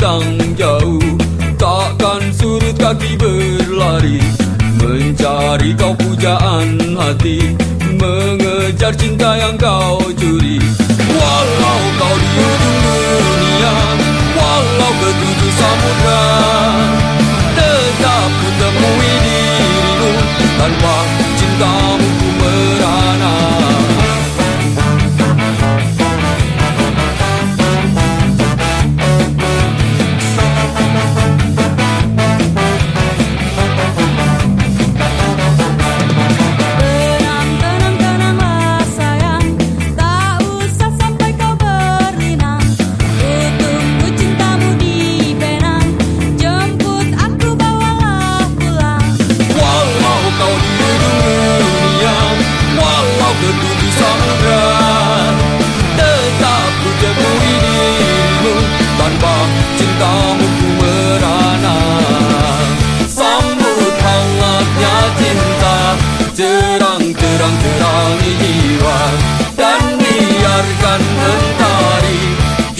pandang jauh Takkan surut kaki berlari Mencari kau pujaan hati Mengejar cinta yang kau curi Walau kau di ujung dunia Walau ke tujuh samudra Tetap ku temui dirimu Tanpa cintamu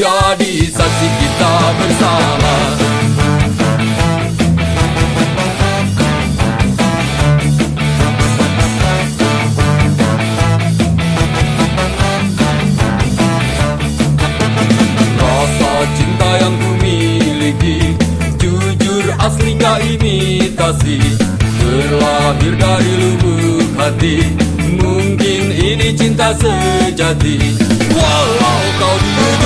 Jadi saksi kita bersama Jujur asli gak imitasi Terlahir dari lubuk hati Mungkin ini cinta sejati. Walau kau di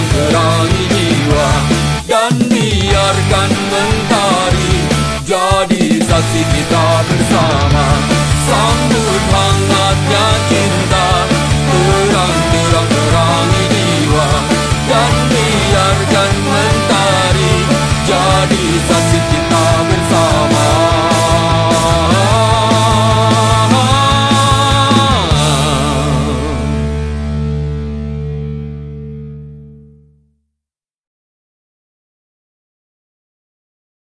yang terangi jiwa Dan biarkan mentari jadi saksi kita bersama.